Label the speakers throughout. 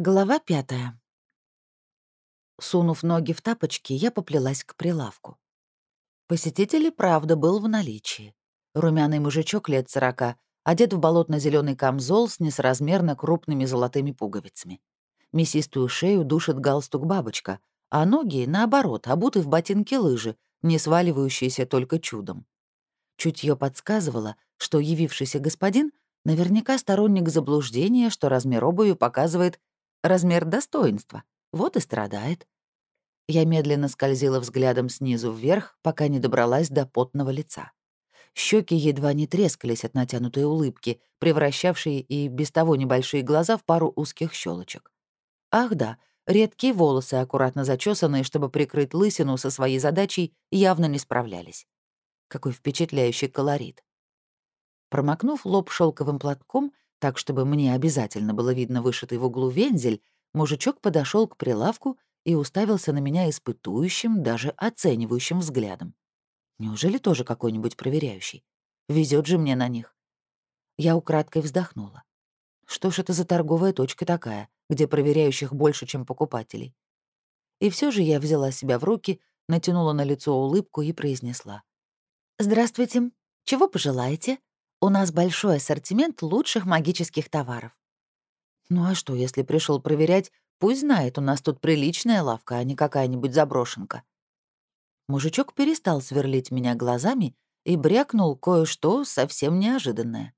Speaker 1: Глава пятая. Сунув ноги в тапочки, я поплелась к прилавку. Посетитель правда был в наличии. Румяный мужичок лет сорока, одет в болотно зеленый камзол с несоразмерно крупными золотыми пуговицами. Мясистую шею душит галстук бабочка, а ноги, наоборот, обуты в ботинки лыжи, не сваливающиеся только чудом. Чутье подсказывало, что явившийся господин наверняка сторонник заблуждения, что размер обуви показывает Размер достоинства. Вот и страдает. Я медленно скользила взглядом снизу вверх, пока не добралась до потного лица. Щеки едва не трескались от натянутой улыбки, превращавшей и без того небольшие глаза в пару узких щелочек. Ах да, редкие волосы, аккуратно зачесанные, чтобы прикрыть лысину со своей задачей, явно не справлялись. Какой впечатляющий колорит. Промокнув лоб шелковым платком, так, чтобы мне обязательно было видно вышитый в углу вензель, мужичок подошел к прилавку и уставился на меня испытующим, даже оценивающим взглядом. Неужели тоже какой-нибудь проверяющий? Везет же мне на них. Я украдкой вздохнула. Что ж это за торговая точка такая, где проверяющих больше, чем покупателей? И все же я взяла себя в руки, натянула на лицо улыбку и произнесла. «Здравствуйте. Чего пожелаете?» У нас большой ассортимент лучших магических товаров. Ну а что, если пришел проверять, пусть знает, у нас тут приличная лавка, а не какая-нибудь заброшенка. Мужичок перестал сверлить меня глазами и брякнул кое-что совсем неожиданное.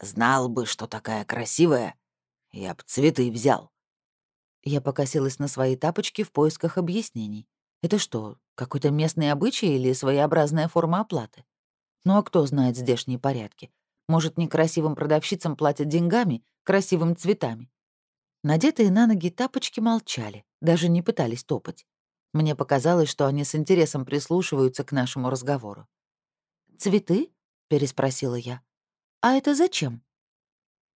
Speaker 1: «Знал бы, что такая красивая, я б цветы взял». Я покосилась на свои тапочки в поисках объяснений. Это что, какой-то местный обычай или своеобразная форма оплаты? Ну а кто знает здешние порядки? Может, некрасивым продавщицам платят деньгами, красивым цветами? Надетые на ноги тапочки молчали, даже не пытались топать. Мне показалось, что они с интересом прислушиваются к нашему разговору. «Цветы?» — переспросила я. «А это зачем?»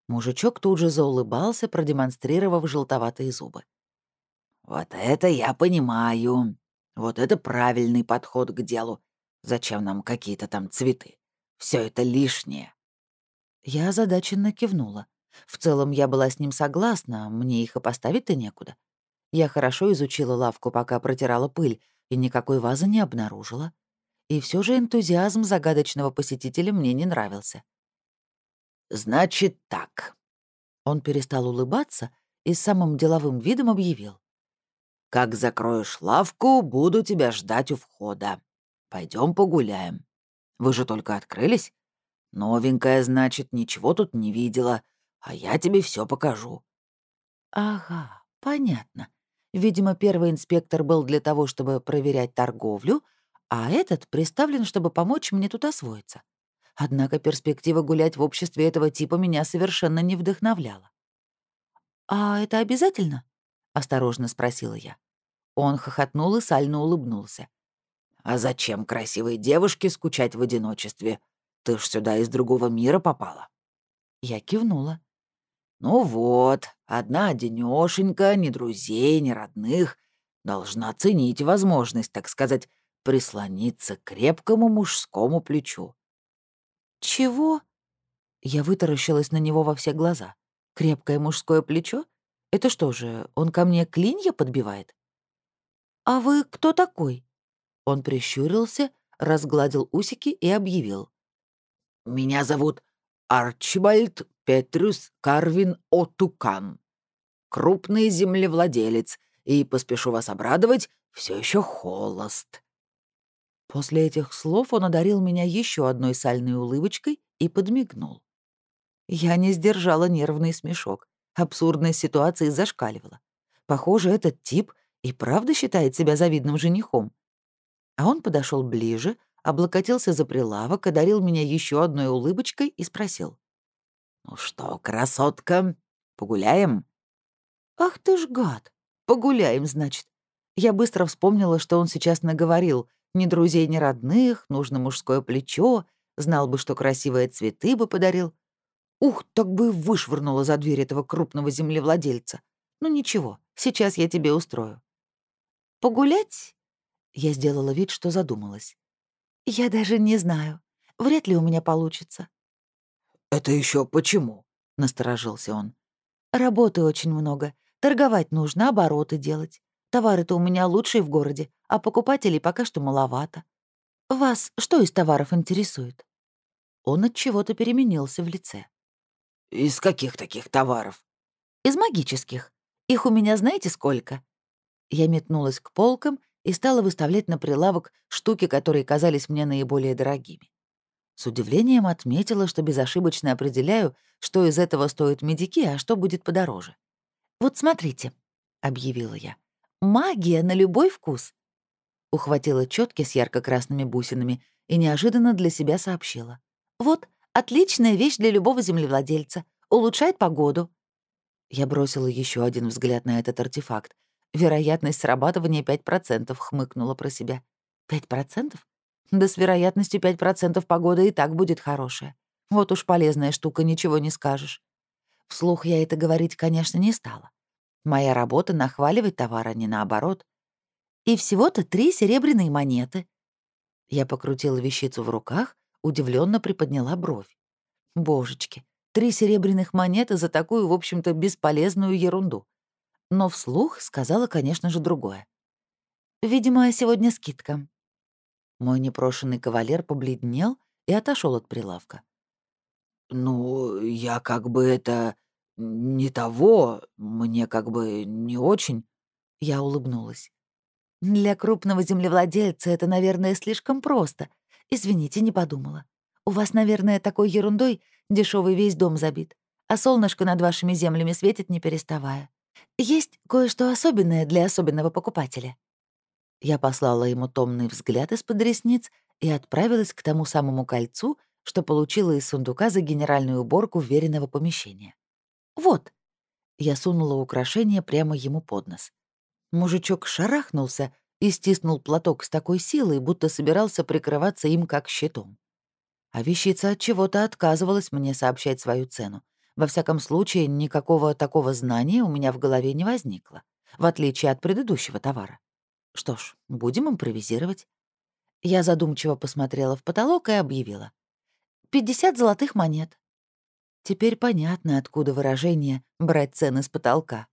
Speaker 1: Мужичок тут же заулыбался, продемонстрировав желтоватые зубы. «Вот это я понимаю. Вот это правильный подход к делу. Зачем нам какие-то там цветы? Все это лишнее». Я озадаченно кивнула. В целом я была с ним согласна, мне их и поставить-то некуда. Я хорошо изучила лавку, пока протирала пыль, и никакой вазы не обнаружила. И все же энтузиазм загадочного посетителя мне не нравился. «Значит так». Он перестал улыбаться и самым деловым видом объявил. «Как закроешь лавку, буду тебя ждать у входа. Пойдем погуляем. Вы же только открылись? Новенькая, значит, ничего тут не видела, а я тебе все покажу». «Ага, понятно. Видимо, первый инспектор был для того, чтобы проверять торговлю, а этот приставлен, чтобы помочь мне тут освоиться. Однако перспектива гулять в обществе этого типа меня совершенно не вдохновляла. «А это обязательно?» — осторожно спросила я. Он хохотнул и сально улыбнулся. А зачем красивой девушке скучать в одиночестве? Ты ж сюда из другого мира попала». Я кивнула. «Ну вот, одна одинёшенька, ни друзей, ни родных, должна ценить возможность, так сказать, прислониться к крепкому мужскому плечу». «Чего?» Я вытаращилась на него во все глаза. «Крепкое мужское плечо? Это что же, он ко мне клинья подбивает?» «А вы кто такой?» Он прищурился, разгладил усики и объявил. «Меня зовут Арчибальд Петрус Карвин Отукан. Крупный землевладелец, и, поспешу вас обрадовать, все еще холост». После этих слов он одарил меня еще одной сальной улыбочкой и подмигнул. Я не сдержала нервный смешок. Абсурдность ситуации зашкаливала. Похоже, этот тип и правда считает себя завидным женихом. А он подошел ближе, облокотился за прилавок, одарил меня еще одной улыбочкой и спросил. «Ну что, красотка, погуляем?» «Ах ты ж гад! Погуляем, значит». Я быстро вспомнила, что он сейчас наговорил. Ни друзей, ни родных, нужно мужское плечо, знал бы, что красивые цветы бы подарил. Ух, так бы вышвырнула за дверь этого крупного землевладельца. Ну ничего, сейчас я тебе устрою. «Погулять?» Я сделала вид, что задумалась. «Я даже не знаю. Вряд ли у меня получится». «Это еще почему?» — насторожился он. Работы очень много. Торговать нужно, обороты делать. Товары-то у меня лучшие в городе, а покупателей пока что маловато. Вас что из товаров интересует? Он от чего-то переменился в лице.
Speaker 2: Из каких таких товаров?
Speaker 1: Из магических. Их у меня знаете сколько? Я метнулась к полкам и стала выставлять на прилавок штуки, которые казались мне наиболее дорогими. С удивлением отметила, что безошибочно определяю, что из этого стоит медики, а что будет подороже. «Вот смотрите», — объявила я, — «магия на любой вкус». Ухватила четки с ярко-красными бусинами и неожиданно для себя сообщила. «Вот, отличная вещь для любого землевладельца. Улучшает погоду». Я бросила еще один взгляд на этот артефакт. Вероятность срабатывания 5% хмыкнула про себя. «Пять процентов? Да с вероятностью 5% погода и так будет хорошая. Вот уж полезная штука, ничего не скажешь. Вслух я это говорить, конечно, не стала. Моя работа — нахваливать товар, а не наоборот. И всего-то три серебряные монеты. Я покрутила вещицу в руках, удивленно приподняла бровь. Божечки, три серебряных монеты за такую, в общем-то, бесполезную ерунду. Но вслух сказала, конечно же, другое. «Видимо, сегодня скидка. Мой непрошенный кавалер побледнел и отошел от прилавка.
Speaker 2: «Ну, я как бы это... не того, мне как бы не очень...»
Speaker 1: Я улыбнулась. «Для крупного землевладельца это, наверное, слишком просто. Извините, не подумала. У вас, наверное, такой ерундой дешевый весь дом забит, а солнышко над вашими землями светит не переставая. Есть кое-что особенное для особенного покупателя». Я послала ему томный взгляд из-под ресниц и отправилась к тому самому кольцу, что получила из сундука за генеральную уборку веренного помещения. «Вот!» Я сунула украшение прямо ему под нос. Мужичок шарахнулся и стиснул платок с такой силой, будто собирался прикрываться им как щитом. А вещица от чего-то отказывалась мне сообщать свою цену. Во всяком случае, никакого такого знания у меня в голове не возникло, в отличие от предыдущего товара. Что ж, будем импровизировать. Я задумчиво посмотрела в потолок и объявила. «Пятьдесят золотых монет». Теперь понятно, откуда выражение «брать цены с потолка».